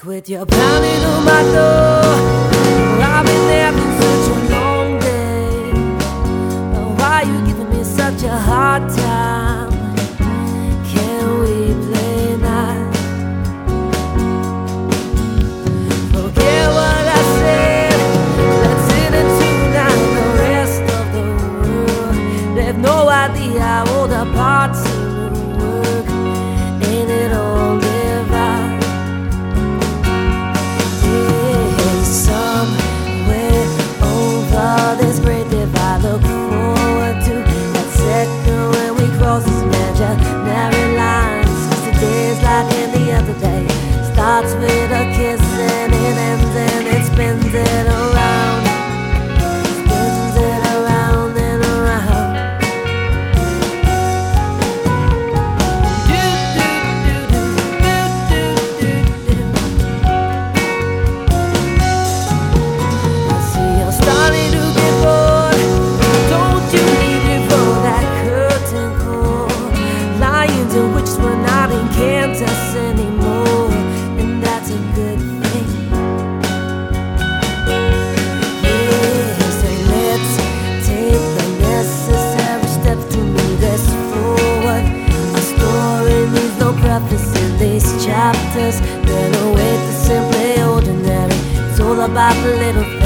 Quit your pounding on my door. I've been for such a long day. Oh, why you giving me such a hard time? Can we play nice? Forget what I said. Let's and tune out the rest of the world. They have no idea how old our parts Witches were not in Kansas anymore, and that's a good thing. Yeah, so let's take the necessary steps to move us forward. Our story needs no preface in these chapters. Better wait for simply ordinary. It's all about the little